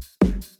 Thanks.